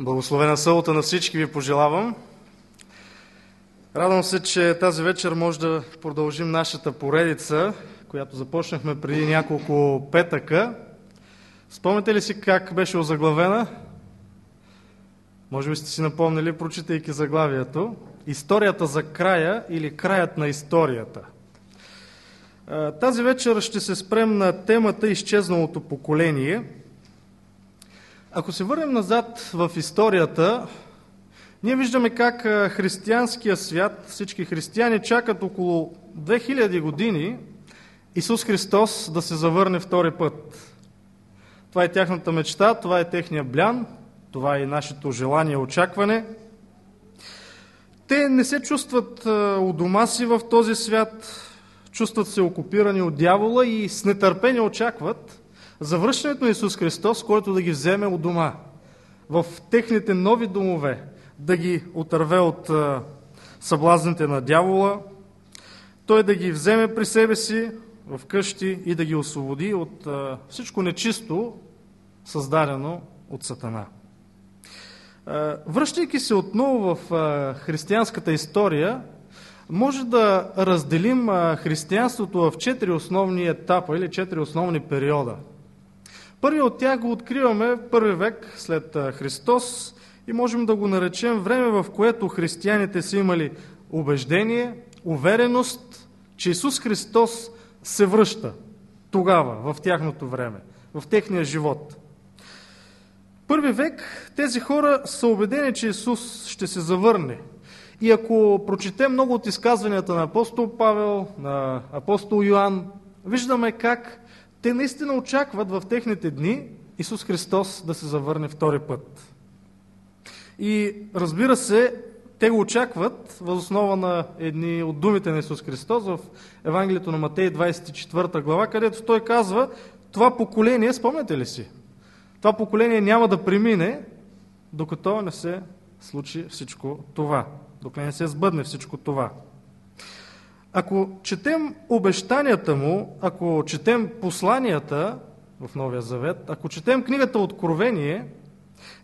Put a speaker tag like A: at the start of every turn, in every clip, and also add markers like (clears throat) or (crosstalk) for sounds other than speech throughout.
A: Благословена събота на всички ви пожелавам. Радвам се, че тази вечер може да продължим нашата поредица, която започнахме преди няколко петъка. Спомняте ли си как беше озаглавена? Може би сте си напомнили, прочитайки заглавието. Историята за края или краят на историята. Тази вечер ще се спрем на темата изчезналото поколение – ако се върнем назад в историята, ние виждаме как християнския свят, всички християни чакат около 2000 години Исус Христос да се завърне втори път. Това е тяхната мечта, това е техния блян, това е и нашето желание очакване. Те не се чувстват у дома си в този свят, чувстват се окупирани от дявола и с нетърпение очакват завръщането на Исус Христос, който да ги вземе от дома, в техните нови домове, да ги отърве от съблазните на дявола, той да ги вземе при себе си в къщи и да ги освободи от всичко нечисто, създадено от Сатана. Връщайки се отново в християнската история, може да разделим християнството в четири основни етапа или четири основни периода – Първият от тях го откриваме в първи век след Христос и можем да го наречем време, в което християните са имали убеждение, увереност, че Исус Христос се връща тогава, в тяхното време, в техния живот. Първи век тези хора са убедени, че Исус ще се завърне. И ако прочетем много от изказванията на апостол Павел, на апостол Йоанн, виждаме как те наистина очакват в техните дни Исус Христос да се завърне втори път. И разбира се, те го очакват възоснова на едни от думите на Исус Христос в Евангелието на Матей 24 глава, където той казва, това поколение, спомняте ли си? Това поколение няма да премине, докато не се случи всичко това, докато не се сбъдне всичко това. Ако четем обещанията му, ако четем посланията в Новия Завет, ако четем книгата Откровение,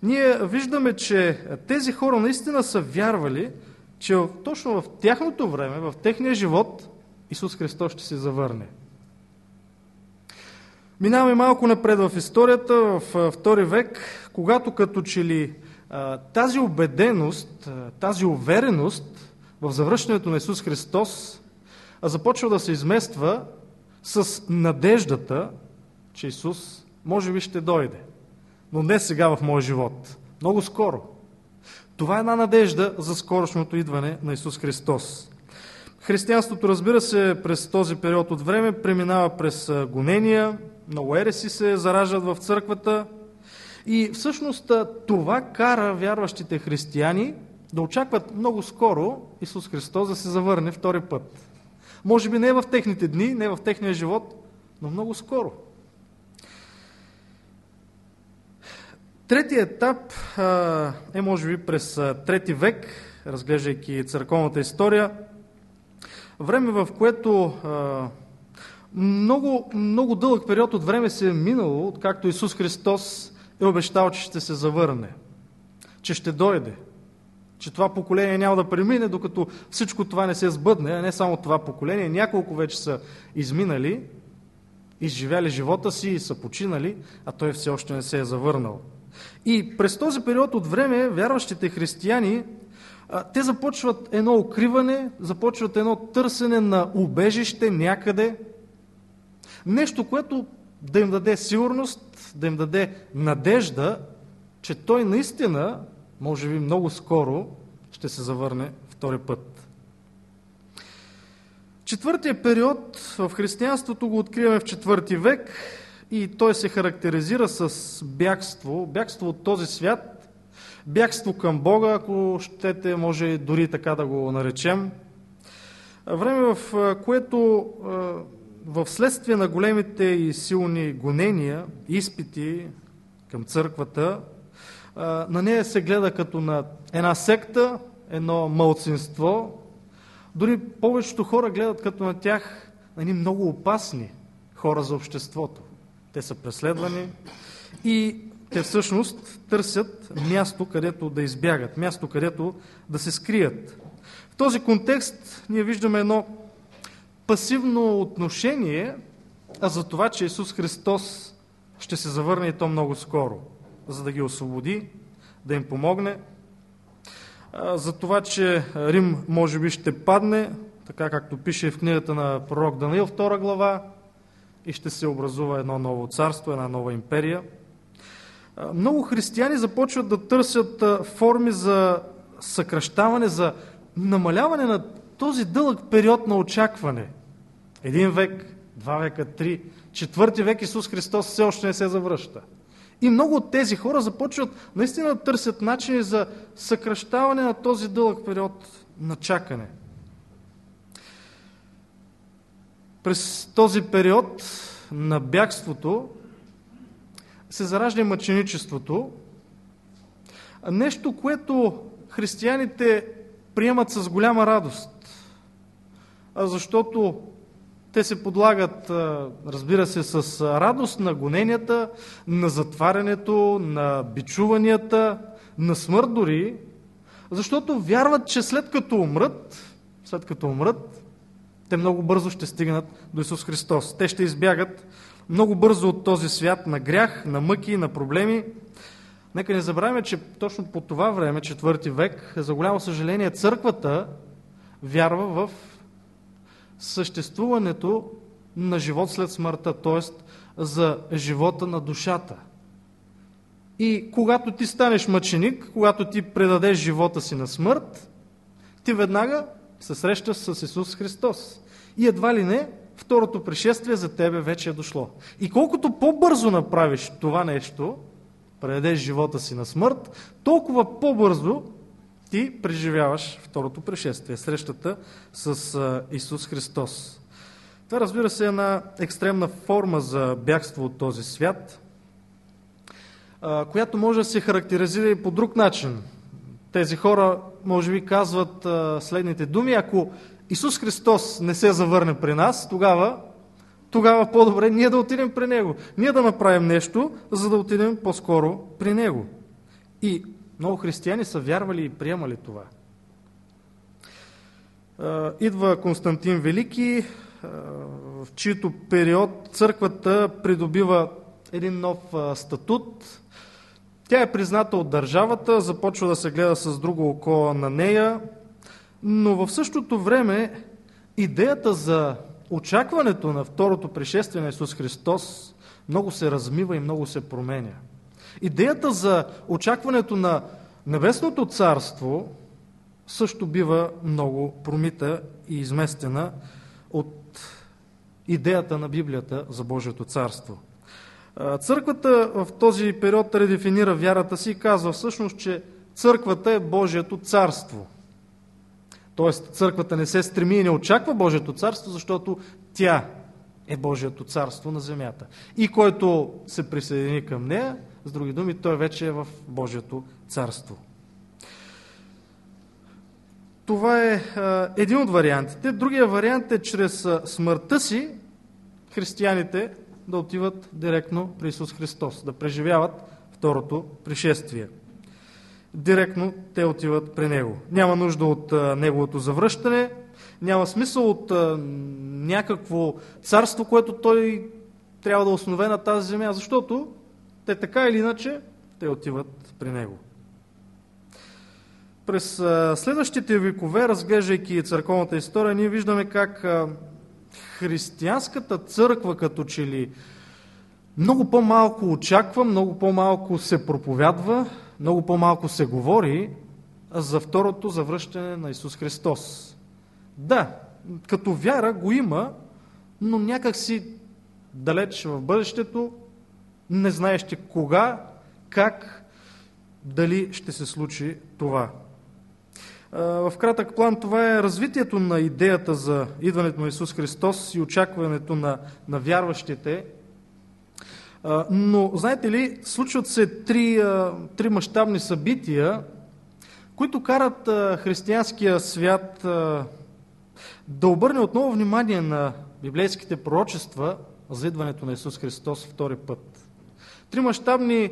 A: ние виждаме, че тези хора наистина са вярвали, че точно в тяхното време, в техния живот, Исус Христос ще се завърне. Минаваме малко напред в историята, в втори век, когато като че ли тази убеденост, тази увереност в завръщането на Исус Христос а започва да се измества с надеждата, че Исус може би ще дойде. Но не сега в моя живот. Много скоро. Това е една надежда за скорошното идване на Исус Христос. Християнството, разбира се, през този период от време преминава през гонения, много ереси се заражат в църквата и всъщност това кара вярващите християни да очакват много скоро Исус Христос да се завърне втори път. Може би не в техните дни, не в техния живот, но много скоро. Третият етап е, може би, през трети век, разглеждайки църковната история. Време, в което много, много дълъг период от време се е минало, откакто Исус Христос е обещал, че ще се завърне, че ще дойде че това поколение няма да премине, докато всичко това не се сбъдне, а не само това поколение. Няколко вече са изминали, изживяли живота си и са починали, а той все още не се е завърнал. И през този период от време вярващите християни, те започват едно укриване, започват едно търсене на убежище някъде, нещо, което да им даде сигурност, да им даде надежда, че той наистина може би много скоро ще се завърне втори път. Четвъртия период в християнството го откриваме в четвърти век и той се характеризира с бягство, бягство от този свят, бягство към Бога, ако щете, може дори така да го наречем. Време, в което в следствие на големите и силни гонения, изпити към църквата, на нея се гледа като на една секта, едно мълцинство. Дори повечето хора гледат като на тях едни много опасни хора за обществото. Те са преследвани и те всъщност търсят място, където да избягат, място, където да се скрият. В този контекст ние виждаме едно пасивно отношение, а за това, че Исус Христос ще се завърне и то много скоро, за да ги освободи, да им помогне. За това, че Рим може би ще падне, така както пише в книгата на пророк Даниил, 2 глава, и ще се образува едно ново царство, една нова империя. Много християни започват да търсят форми за съкръщаване, за намаляване на този дълъг период на очакване. Един век, два века, три, четвърти век Исус Христос все още не се завръща. И много от тези хора започват наистина да търсят начини за съкръщаване на този дълъг период на чакане. През този период на бягството се заражда мъченичеството, нещо, което християните приемат с голяма радост, защото те се подлагат, разбира се, с радост на гоненията, на затварянето, на бичуванията, на смърт дори, защото вярват, че след като умрат, след като умрат, те много бързо ще стигнат до Исус Христос. Те ще избягат много бързо от този свят на грях, на мъки, на проблеми. Нека не забравяме, че точно по това време, четвърти век, за голямо съжаление, църквата вярва в съществуването на живот след смъртта, т.е. за живота на душата. И когато ти станеш мъченик, когато ти предадеш живота си на смърт, ти веднага се срещаш с Исус Христос. И едва ли не, второто пришествие за тебе вече е дошло. И колкото по-бързо направиш това нещо, предадеш живота си на смърт, толкова по-бързо ти преживяваш второто пришествие, срещата с Исус Христос. Това разбира се е една екстремна форма за бягство от този свят, която може да се характеризира и по друг начин. Тези хора, може би, казват следните думи. Ако Исус Христос не се завърне при нас, тогава, тогава по-добре ние да отидем при Него. Ние да направим нещо, за да отидем по-скоро при Него. И много християни са вярвали и приемали това. Идва Константин Велики, в чието период църквата придобива един нов статут. Тя е призната от държавата, започва да се гледа с друго око на нея, но в същото време идеята за очакването на второто пришествие на Исус Христос много се размива и много се променя. Идеята за очакването на Небесното царство също бива много промита и изместена от идеята на Библията за Божието царство. Църквата в този период редефинира вярата си и казва всъщност, че църквата е Божието царство. Тоест, църквата не се стреми и не очаква Божието царство, защото тя е Божието царство на земята. И който се присъедини към нея, с други думи, той вече е в Божието царство. Това е един от вариантите. Другия вариант е чрез смъртта си християните да отиват директно при Исус Христос, да преживяват второто пришествие. Директно те отиват при Него. Няма нужда от Неговото завръщане, няма смисъл от някакво царство, което Той трябва да основе на тази земя, защото те така или иначе, те отиват при него. През следващите векове, разглеждайки църковната история, ние виждаме как християнската църква като че ли много по-малко очаква, много по-малко се проповядва, много по-малко се говори за второто завръщане на Исус Христос. Да, като вяра го има, но някак си далеч в бъдещето не знаещи кога, как, дали ще се случи това. В кратък план това е развитието на идеята за идването на Исус Христос и очакването на, на вярващите. Но, знаете ли, случват се три, три мащабни събития, които карат християнския свят да обърне отново внимание на библейските пророчества за идването на Исус Христос втори път. Три мащабни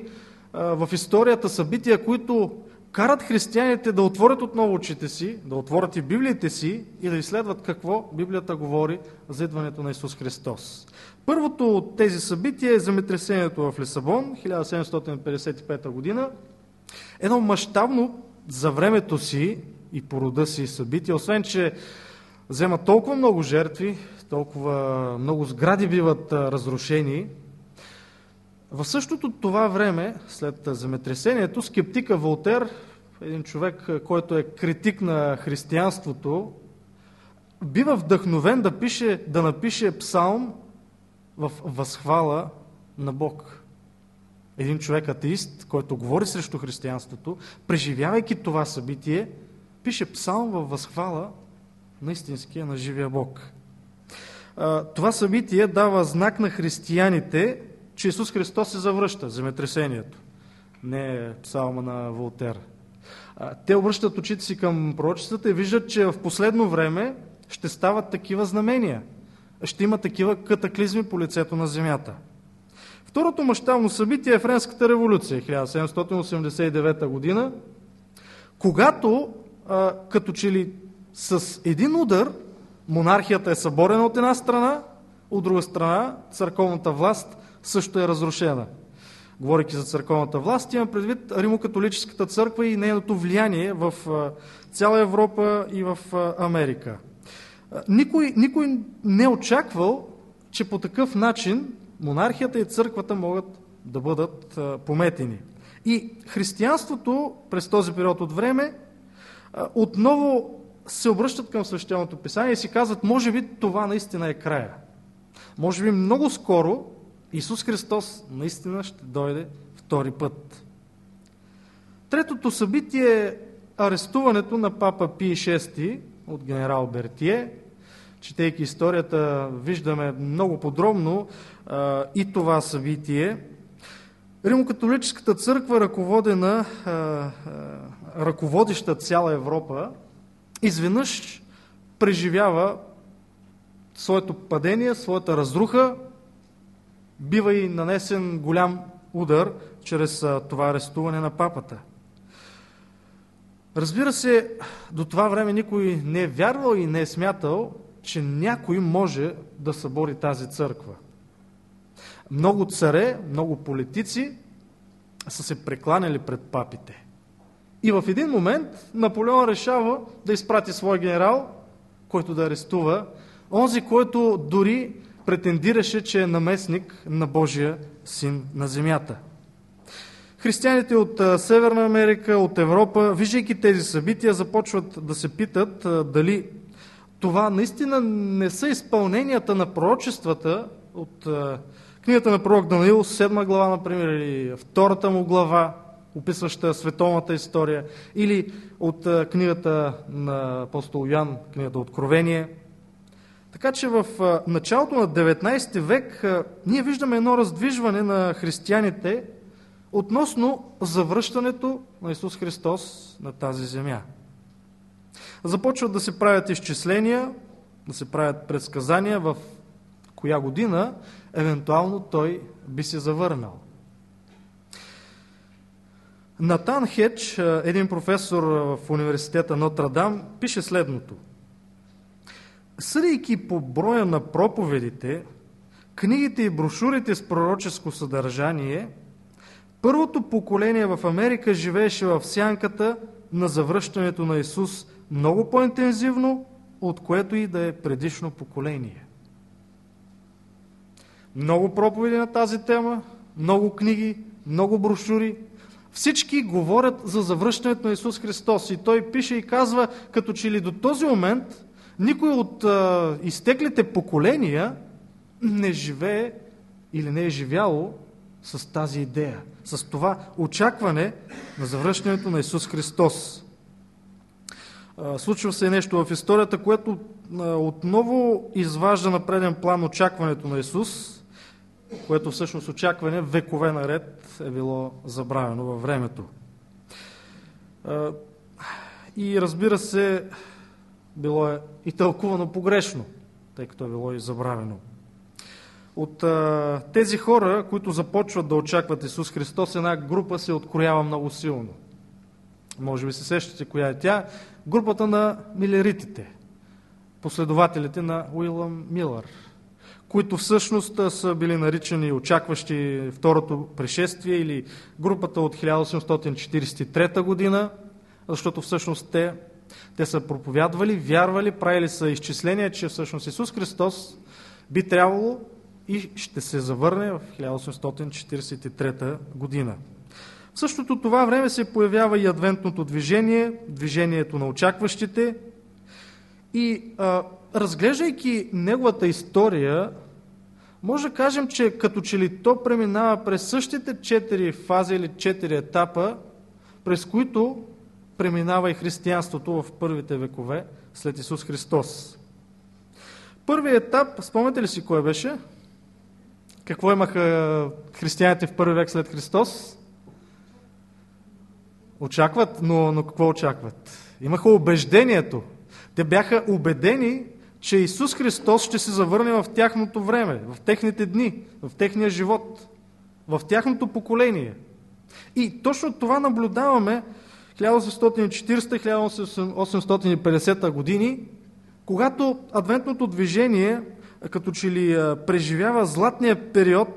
A: в историята събития, които карат християните да отворят отново очите си, да отворят и Библиите си и да изследват какво Библията говори за идването на Исус Христос. Първото от тези събития е земетресението в Лисабон, 1755 година. Едно мащабно за времето си и по рода си събитие, освен че взема толкова много жертви, толкова много сгради биват разрушени. В същото това време, след земетресението, скептика Волтер, един човек, който е критик на християнството, бива вдъхновен да, пише, да напише псалм в възхвала на Бог. Един човек атеист, който говори срещу християнството, преживявайки това събитие, пише псалм във възхвала на истинския, на живия Бог. Това събитие дава знак на християните, че Исус Христос се завръща, земетресението. Не е псалма на Волтер. Те обръщат очите си към пророчествата и виждат, че в последно време ще стават такива знамения. Ще има такива катаклизми по лицето на земята. Второто мащабно събитие е Френската революция, 1789 година, когато, като че ли с един удар, монархията е съборена от една страна, от друга страна църковната власт също е разрушена. Говорейки за църковната власт, имам предвид Римокатолическата църква и нейното влияние в цяла Европа и в Америка. Никой, никой не е очаквал, че по такъв начин монархията и църквата могат да бъдат пометени. И християнството през този период от време отново се обръщат към свещеното писание и си казват, може би това наистина е края. Може би много скоро Исус Христос наистина ще дойде втори път. Третото събитие е арестуването на папа Пи VI от генерал Бертие. Четейки историята, виждаме много подробно а, и това събитие. Римокатолическата църква, ръководена, а, а, ръководища цяла Европа, изведнъж преживява своето падение, своята разруха, бива и нанесен голям удар чрез това арестуване на папата. Разбира се, до това време никой не е вярвал и не е смятал, че някой може да събори тази църква. Много царе, много политици са се прекланяли пред папите. И в един момент Наполеон решава да изпрати своя генерал, който да арестува онзи, който дори претендираше, че е наместник на Божия син на земята. Християните от Северна Америка, от Европа, виждайки тези събития, започват да се питат дали това наистина не са изпълненията на пророчествата от книгата на пророк Данаил, 7 глава, например, или втората му глава, описваща световната история, или от книгата на апостол Йоан, книгата Откровение – така че в началото на 19 век ние виждаме едно раздвижване на християните относно завръщането на Исус Христос на тази земя. Започват да се правят изчисления, да се правят предсказания в коя година евентуално той би се завърнал. Натан Хедж, един професор в университета Нотр-Дам, пише следното – Съдейки по броя на проповедите, книгите и брошурите с пророческо съдържание, първото поколение в Америка живееше в сянката на завръщането на Исус много по-интензивно, от което и да е предишно поколение. Много проповеди на тази тема, много книги, много брошури. Всички говорят за завръщането на Исус Христос. И той пише и казва, като че ли до този момент никой от а, изтеклите поколения не живее или не е живяло с тази идея, с това очакване на завръщането на Исус Христос. А, случва се нещо в историята, което а, отново изважда на преден план очакването на Исус, което всъщност очакване векове наред е било забравено във времето. И разбира се, било е и тълкувано погрешно, тъй като е било и забравено. От а, тези хора, които започват да очакват Исус Христос, една група се откроява много силно. Може би се сещате коя е тя. Групата на милеритите, последователите на Уилъм Милър, които всъщност са били наричани очакващи второто пришествие или групата от 1843 година, защото всъщност те, те са проповядвали, вярвали, правили са изчисления, че всъщност Исус Христос би трябвало и ще се завърне в 1843 година. В същото това време се появява и адвентното движение, движението на очакващите. И а, разглеждайки неговата история, може да кажем, че като че ли то преминава през същите четири фази или четири етапа, през които преминава и християнството в първите векове след Исус Христос. Първият етап, спомняте ли си кой беше? Какво имаха християните в първи век след Христос? Очакват, но, но какво очакват? Имаха убеждението. Те бяха убедени, че Исус Христос ще се завърне в тяхното време, в техните дни, в техния живот, в тяхното поколение. И точно това наблюдаваме 1840-1850 години, когато адвентното движение като че ли преживява златния период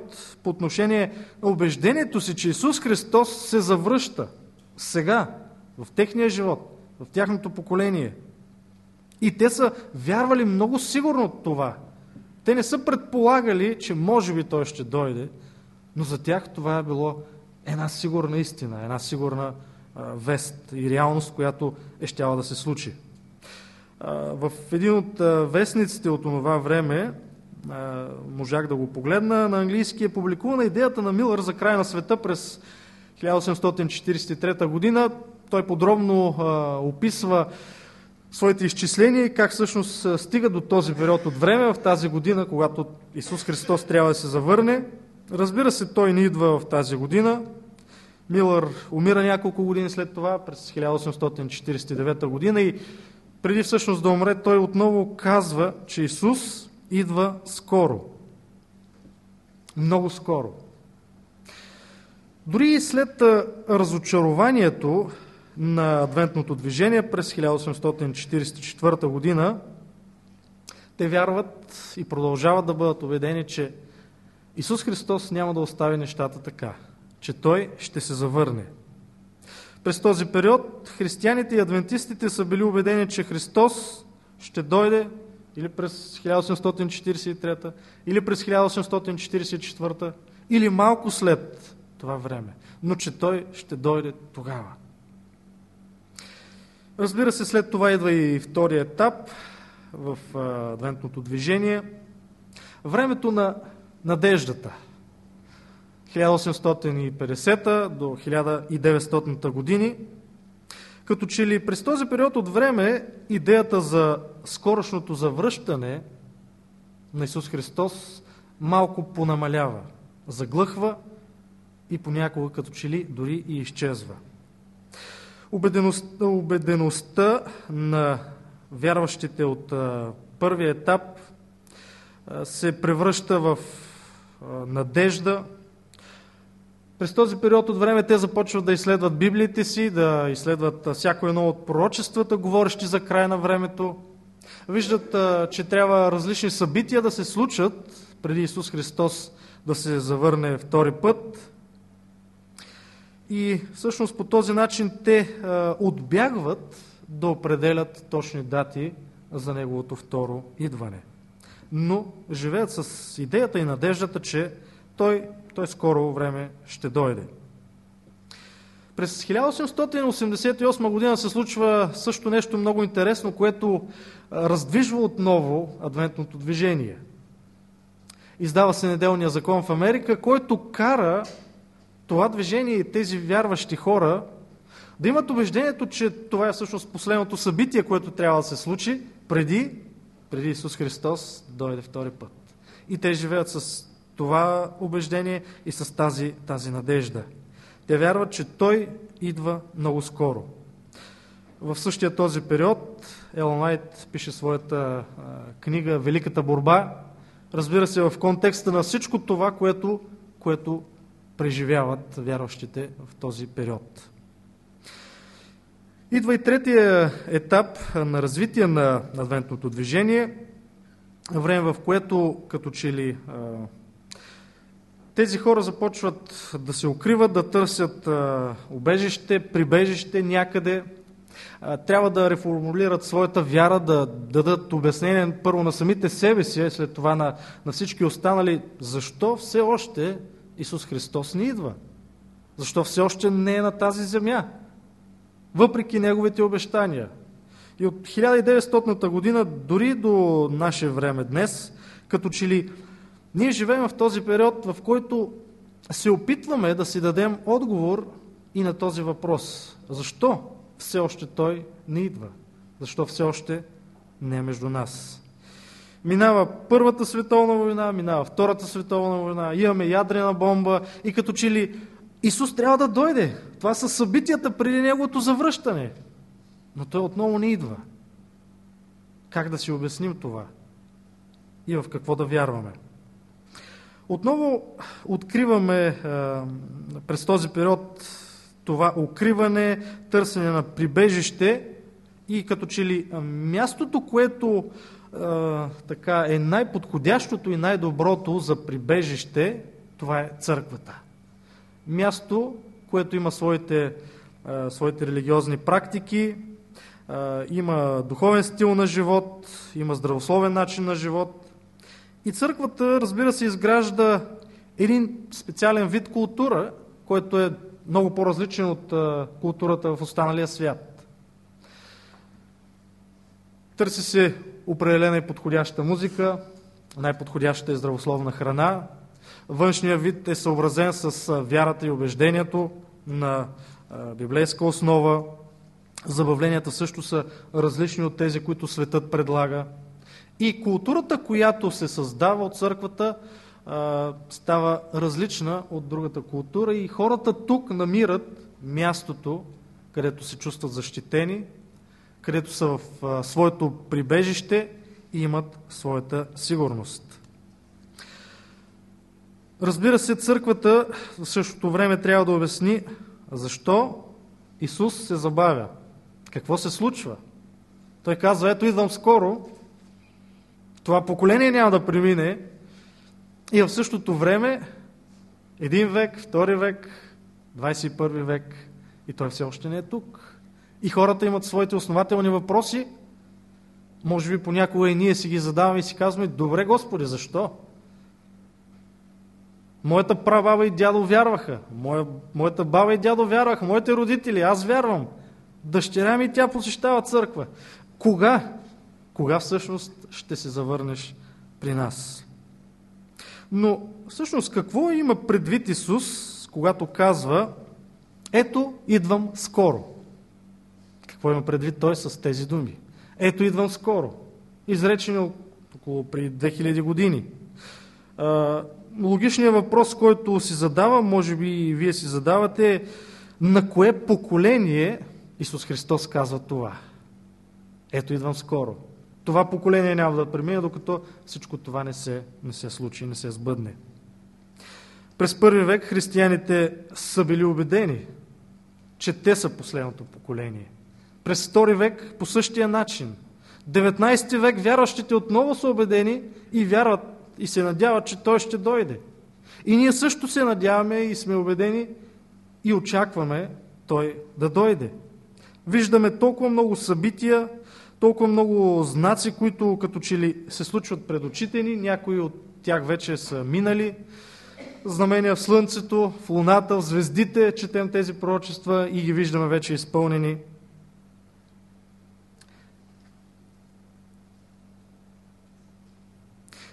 A: по отношение на убеждението си, че Исус Христос се завръща сега, в техния живот, в тяхното поколение. И те са вярвали много сигурно това. Те не са предполагали, че може би Той ще дойде, но за тях това е било една сигурна истина, една сигурна вест и реалност, която е щяла да се случи. В един от вестниците от това време, можах да го погледна, на английски е публикувана идеята на Милър за края на света през 1843 година. Той подробно описва своите изчисления и как всъщност стига до този период от време, в тази година, когато Исус Христос трябва да се завърне. Разбира се, той не идва в тази година. Милър умира няколко години след това, през 1849 година и преди всъщност да умре, той отново казва, че Исус идва скоро. Много скоро. Дори и след разочарованието на адвентното движение през 1844 година, те вярват и продължават да бъдат убедени, че Исус Христос няма да остави нещата така, че Той ще се завърне – през този период християните и адвентистите са били убедени, че Христос ще дойде или през 1843, или през 1844, или малко след това време, но че Той ще дойде тогава. Разбира се, след това идва и втория етап в адвентното движение. Времето на надеждата – 1850 до 1900 години, като че ли през този период от време идеята за скорошното завръщане на Исус Христос малко понамалява, заглъхва и понякога като че ли дори и изчезва. Убедеността, убедеността на вярващите от първия етап се превръща в надежда, през този период от време те започват да изследват Библиите си, да изследват всяко едно от пророчествата, говорещи за края на времето. Виждат, че трябва различни събития да се случат преди Исус Христос да се завърне втори път. И всъщност по този начин те отбягват да определят точни дати за Неговото второ идване. Но живеят с идеята и надеждата, че Той той скоро време ще дойде. През 1888 година се случва също нещо много интересно, което раздвижва отново адвентното движение. Издава се неделния закон в Америка, който кара това движение и тези вярващи хора да имат убеждението, че това е всъщност последното събитие, което трябва да се случи преди, преди Исус Христос да дойде втори път. И те живеят с това убеждение и с тази, тази надежда. Те вярват, че Той идва много скоро. В същия този период Елон Лайт пише своята книга Великата борба, Разбира се, в контекста на всичко това, което, което преживяват вярващите в този период. Идва и третия етап на развитие на адвентното движение, време в което като че ли тези хора започват да се укриват, да търсят убежище, прибежище някъде, трябва да реформулират своята вяра, да дадат обяснение първо на самите себе си, след това на, на всички останали, защо все още Исус Христос не идва. Защо все още не е на тази земя, въпреки Неговите обещания. И от 1900 година дори до наше време днес, като че ли ние живеем в този период, в който се опитваме да си дадем отговор и на този въпрос. Защо все още Той не идва? Защо все още не е между нас? Минава Първата световна война, минава Втората световна война, имаме ядрена бомба и като че ли Исус трябва да дойде. Това са събитията преди Неговото завръщане. Но Той отново не идва. Как да си обясним това? И в какво да вярваме? Отново откриваме а, през този период това укриване, търсене на прибежище и като че ли мястото, което а, така е най-подходящото и най-доброто за прибежище, това е църквата. Място, което има своите, а, своите религиозни практики, а, има духовен стил на живот, има здравословен начин на живот. И църквата, разбира се, изгражда един специален вид култура, който е много по-различен от културата в останалия свят. Търси се определена и подходяща музика, най-подходящата е здравословна храна. Външният вид е съобразен с вярата и убеждението на библейска основа. Забавленията също са различни от тези, които светът предлага. И културата, която се създава от църквата, става различна от другата култура и хората тук намират мястото, където се чувстват защитени, където са в своето прибежище и имат своята сигурност. Разбира се, църквата в същото време трябва да обясни защо Исус се забавя. Какво се случва? Той казва, ето идвам скоро, това поколение няма да премине и в същото време един век, втори век, 21 век и той все още не е тук. И хората имат своите основателни въпроси. Може би понякога и ние си ги задаваме и си казваме, добре Господи, защо? Моята прабаба и дядо вярваха. Моя, моята баба и дядо вярваха. Моите родители, аз вярвам. Дъщеря ми тя посещава църква. Кога? Кога всъщност ще се завърнеш при нас? Но всъщност какво има предвид Исус, когато казва ето идвам скоро? Какво има предвид Той с тези думи? Ето идвам скоро. Изречено около при 2000 години. Логичният въпрос, който си задава, може би и вие си задавате, е на кое поколение Исус Христос казва това? Ето идвам скоро това поколение няма да премине, докато всичко това не се, не се случи, не се сбъдне. През първи век християните са били убедени, че те са последното поколение. През втори век по същия начин. 19 век вярващите отново са убедени и вярват и се надяват, че той ще дойде. И ние също се надяваме и сме убедени и очакваме той да дойде. Виждаме толкова много събития, толкова много знаци, които като че ли се случват пред очите ни, някои от тях вече са минали. Знамения в Слънцето, в Луната, в звездите, четем тези пророчества и ги виждаме вече изпълнени.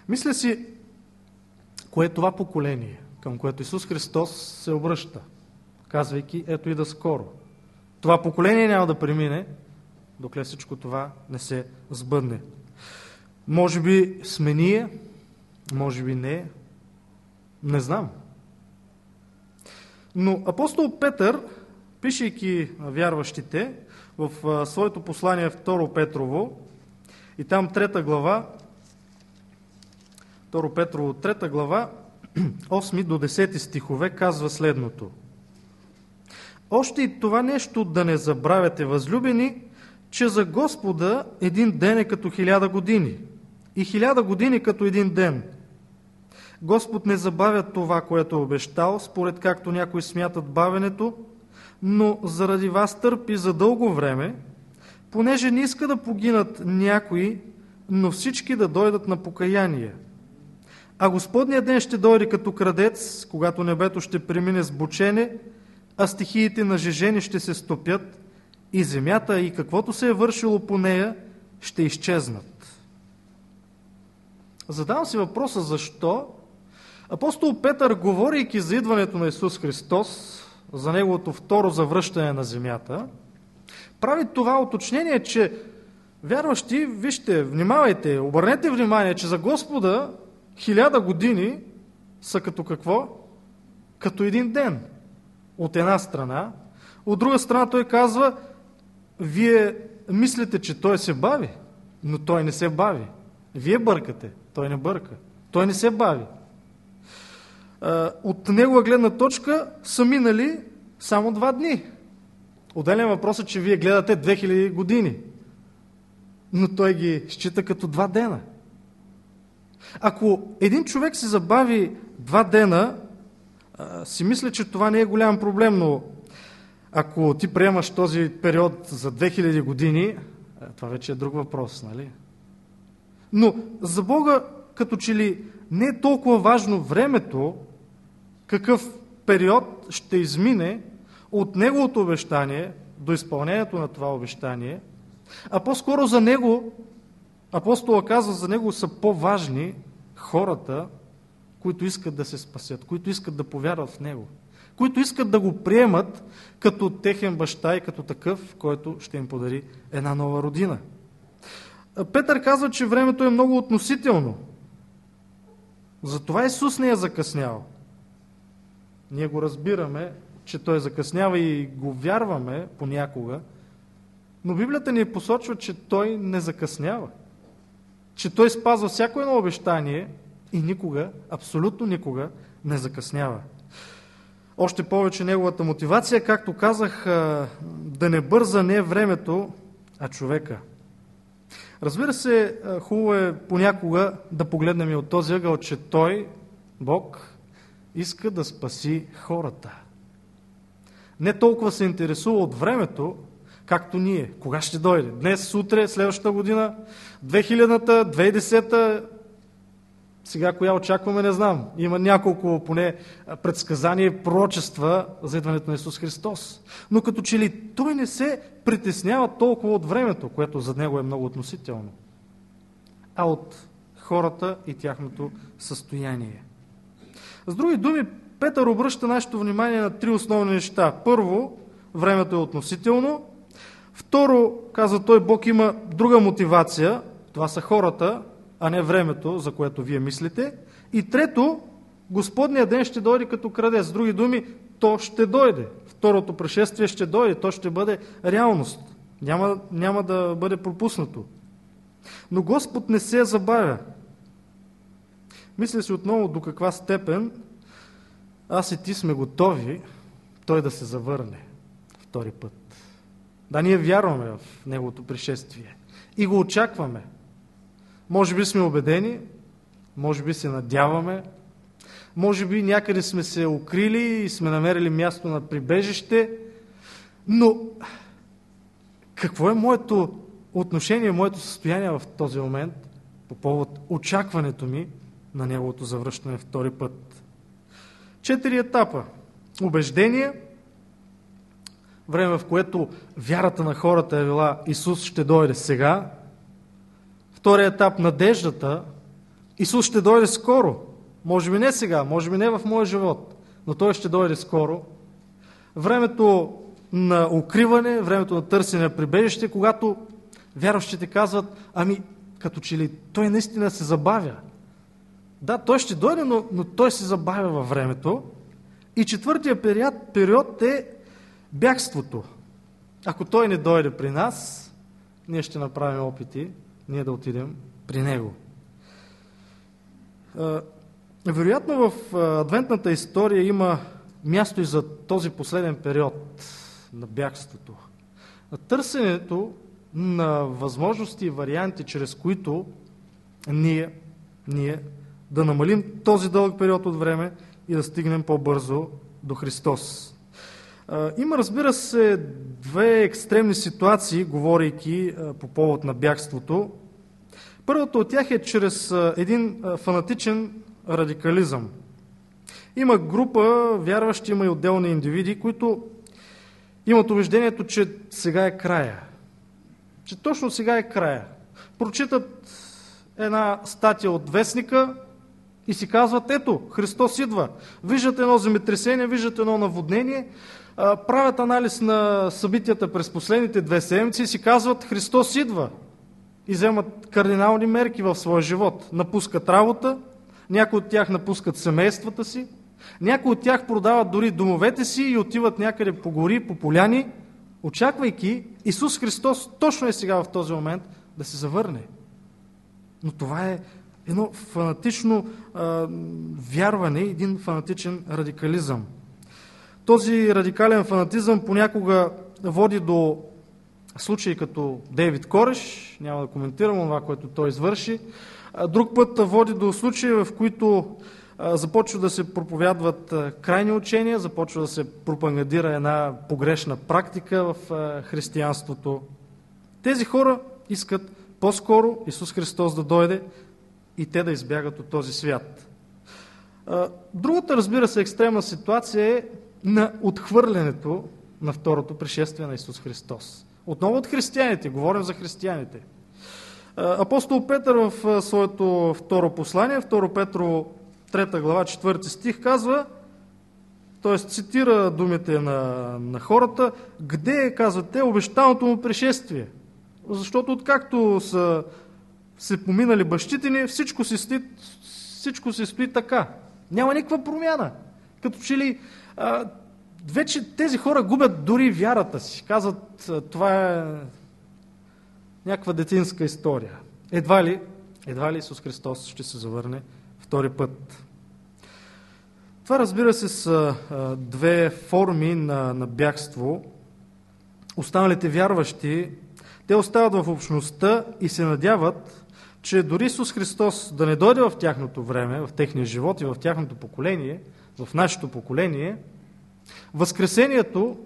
A: Мисля си, кое е това поколение, към което Исус Христос се обръща, казвайки, ето и да скоро. Това поколение няма да премине, докле всичко това не се сбъдне. Може би сме ние, може би не, не знам. Но апостол Петър, пишейки вярващите в своето послание 2 Петрово, и там трета глава, 2 Петрово 3 глава, (clears throat) 8 до 10 стихове, казва следното. Още и това нещо да не забравяте, възлюбени, че за Господа един ден е като хиляда години и хиляда години като един ден. Господ не забавя това, което е обещал, според както някои смятат бавенето, но заради вас търпи за дълго време, понеже не иска да погинат някои, но всички да дойдат на покаяние. А Господния ден ще дойде като крадец, когато небето ще премине с бучене, а стихиите на жежени ще се стопят и земята и каквото се е вършило по нея ще изчезнат. Задавам си въпроса защо апостол Петър, говорейки за идването на Исус Христос, за неговото второ завръщане на земята, прави това уточнение, че вярващи, вижте, внимавайте, обърнете внимание, че за Господа хиляда години са като какво? Като един ден. От една страна. От друга страна той казва, вие мислите, че той се бави, но той не се бави. Вие бъркате, той не бърка. Той не се бави. От негова гледна точка са минали само два дни. Отделен въпрос е, че вие гледате 2000 години. Но той ги счита като два дена. Ако един човек се забави два дена, си мисля, че това не е голям проблем, но ако ти приемаш този период за 2000 години, това вече е друг въпрос, нали? Но за Бога, като че ли не е толкова важно времето, какъв период ще измине от Неговото обещание до изпълнението на това обещание, а по-скоро за Него, апостола казва, за Него са по-важни хората, които искат да се спасят, които искат да повярват в Него, които искат да го приемат като техен баща и като такъв, който ще им подари една нова родина. Петър казва, че времето е много относително. Затова Исус не е закъснял. Ние го разбираме, че Той закъснява и го вярваме понякога, но Библията ни посочва, че Той не закъснява. Че Той спазва всяко едно обещание и никога, абсолютно никога не закъснява. Още повече неговата мотивация, както казах, да не бърза не времето, а човека. Разбира се, хубаво е понякога да погледнем и от този ъгъл, че Той, Бог, иска да спаси хората. Не толкова се интересува от времето, както ние. Кога ще дойде? Днес, утре, следващата година, 2000-та, 2010-та, сега коя очакваме, не знам. Има няколко поне предсказания и пророчества за идването на Исус Христос. Но като че ли той не се притеснява толкова от времето, което за него е много относително, а от хората и тяхното състояние. С други думи, Петър обръща нашето внимание на три основни неща. Първо, времето е относително. Второ, казва той, Бог има друга мотивация. Това са хората, а не времето, за което вие мислите. И трето, Господния ден ще дойде като краде. С други думи, то ще дойде. Второто пришествие ще дойде. То ще бъде реалност. Няма, няма да бъде пропуснато. Но Господ не се забавя. Мисля си отново до каква степен аз и ти сме готови той да се завърне втори път. Да, ние вярваме в Неговото пришествие и го очакваме. Може би сме убедени, може би се надяваме, може би някъде сме се укрили и сме намерили място на прибежище, но какво е моето отношение, моето състояние в този момент по повод очакването ми на неговото завръщане втори път? Четири етапа. Убеждение, време в което вярата на хората е била Исус ще дойде сега, Втория етап, надеждата, Исус ще дойде скоро. Може би не сега, може би не в моя живот, но Той ще дойде скоро. Времето на укриване, времето на търсене на прибежище, когато вярващите казват, ами като че ли Той наистина се забавя. Да, Той ще дойде, но, но Той се забавя във времето. И четвъртия период, период е бягството. Ако Той не дойде при нас, ние ще направим опити ние да отидем при Него. Вероятно в адвентната история има място и за този последен период на бягството. Търсенето на възможности и варианти, чрез които ние, ние да намалим този дълъг период от време и да стигнем по-бързо до Христос. Има, разбира се, две екстремни ситуации, говорейки по повод на бягството. Първото от тях е чрез един фанатичен радикализъм. Има група вярващи, има и отделни индивиди, които имат убеждението, че сега е края. Че точно сега е края. Прочитат една статия от вестника и си казват, ето, Христос идва. Виждат едно земетресение, виждат едно наводнение, правят анализ на събитията през последните две седмици и си казват, Христос идва. И вземат кардинални мерки в своя живот. Напускат работа, някои от тях напускат семействата си, някои от тях продават дори домовете си и отиват някъде по гори, по поляни, очаквайки Исус Христос точно е сега в този момент да се завърне. Но това е едно фанатично а, вярване, един фанатичен радикализъм. Този радикален фанатизъм понякога води до случаи като Дейвид Кореш, няма да коментирам това, което той извърши. Друг път води до случаи, в които започва да се проповядват крайни учения, започва да се пропагандира една погрешна практика в християнството. Тези хора искат по-скоро Исус Христос да дойде и те да избягат от този свят. Другата, разбира се, екстремна ситуация е на отхвърлянето на второто пришествие на Исус Христос. Отново от християните, говорим за християните. Апостол Петър в своето второ послание, 2 Петро 3 глава, 4 стих, казва, т.е. цитира думите на, на хората, къде е, казват обещаното му пришествие. Защото откакто са се поминали бащите ни, всичко се стои, всичко се стои така. Няма никаква промяна. Като че ли вече тези хора губят дори вярата си. Казват, това е някаква детинска история. Едва ли, едва ли Исус Христос ще се завърне втори път. Това разбира се а, две форми на, на бягство. Останалите вярващи, те остават в общността и се надяват, че дори Исус Христос да не дойде в тяхното време, в техния живот и в тяхното поколение, в нашето поколение, Възкресението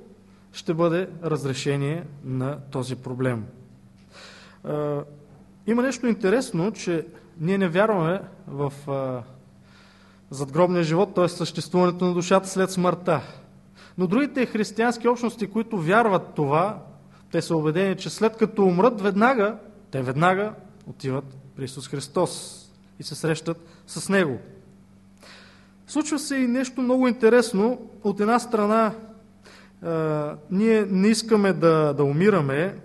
A: ще бъде разрешение на този проблем. Има нещо интересно, че ние не вярваме в задгробния живот, т.е. съществуването на душата след смъртта. Но другите християнски общности, които вярват това, те са убедени, че след като умрат веднага, те веднага отиват при Исус Христос и се срещат с Него. Случва се и нещо много интересно. От една страна, а, ние не искаме да, да умираме.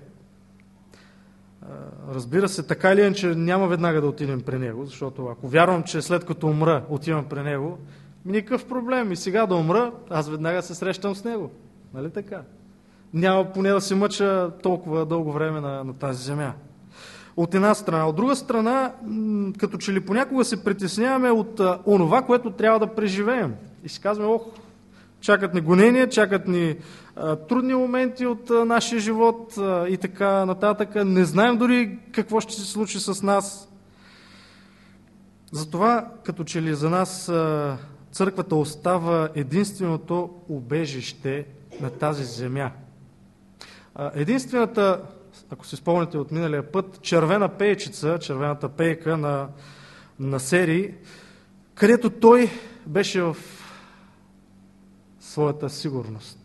A: А, разбира се, така или иначе няма веднага да отидем при Него, защото ако вярвам, че след като умра, отивам при Него, никакъв проблем. И сега да умра, аз веднага се срещам с Него. Нали така? Няма поне да се мъча толкова дълго време на, на тази земя. От една страна. От друга страна, като че ли понякога се притесняваме от онова, което трябва да преживеем. И си казваме, ох, чакат ни гонения, чакат ни трудни моменти от нашия живот и така нататък. Не знаем дори какво ще се случи с нас. Затова, като че ли за нас църквата остава единственото убежище на тази земя. Единствената ако си спомняте от миналия път, червена пейчица, червената пейка на, на серии, където той беше в своята сигурност.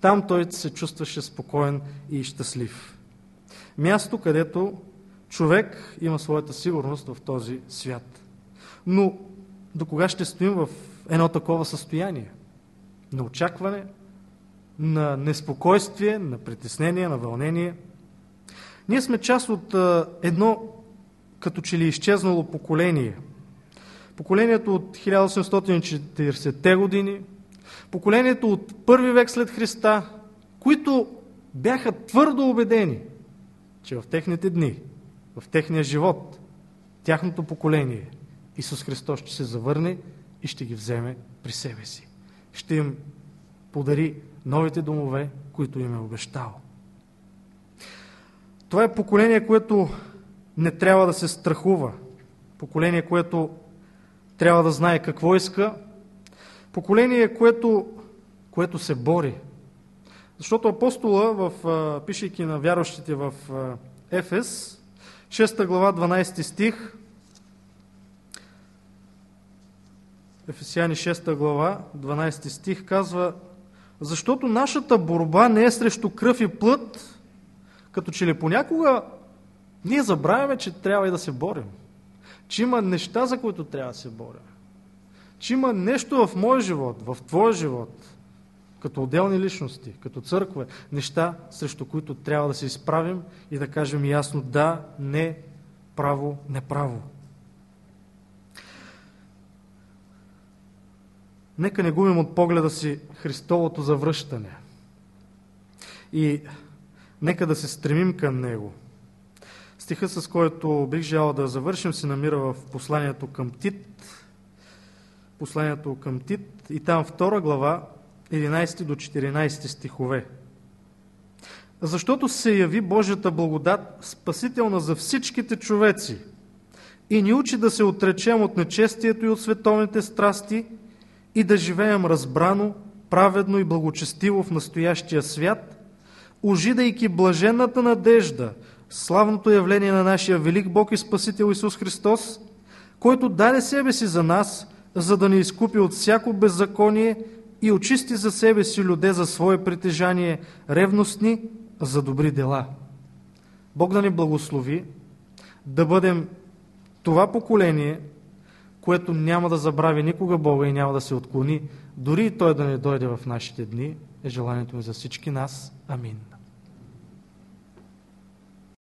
A: Там той се чувстваше спокоен и щастлив. Място, където човек има своята сигурност в този свят. Но до кога ще стоим в едно такова състояние? На очакване, на неспокойствие, на притеснение, на вълнение – ние сме част от едно като че ли изчезнало поколение. Поколението от 1840-те години, поколението от първи век след Христа, които бяха твърдо убедени, че в техните дни, в техния живот, тяхното поколение Исус Христос ще се завърне и ще ги вземе при себе си. Ще им подари новите домове, които им е обещал. Това е поколение, което не трябва да се страхува. Поколение, което трябва да знае какво иска. Поколение, което, което се бори. Защото апостола, в, пишейки на вярващите в Ефес, 6 глава, 12 стих, Ефесяни 6 глава, 12 стих казва Защото нашата борба не е срещу кръв и плът, като че ли понякога ние забравяме, че трябва и да се борим. Че има неща, за които трябва да се борим. Че има нещо в моя живот, в твоя живот, като отделни личности, като църква, неща, срещу които трябва да се изправим и да кажем ясно да, не, право, неправо. Нека не губим от погледа си Христовото завръщане. И нека да се стремим към Него. Стиха, с който бих желал да завършим, се намира в посланието към Тит. Посланието към Тит и там втора глава, 11 до 14 стихове. Защото се яви Божията благодат, спасителна за всичките човеци, и ни учи да се отречем от нечестието и от световните страсти и да живеем разбрано, праведно и благочестиво в настоящия свят, ожидайки блаженната надежда, славното явление на нашия велик Бог и Спасител Исус Христос, който даде себе си за нас, за да ни изкупи от всяко беззаконие и очисти за себе си люде за свое притежание, ревностни за добри дела. Бог да ни благослови да бъдем това поколение, което няма да забрави никога Бога и няма да се отклони, дори и Той да не дойде в нашите дни, е желанието ми за всички нас. Амин.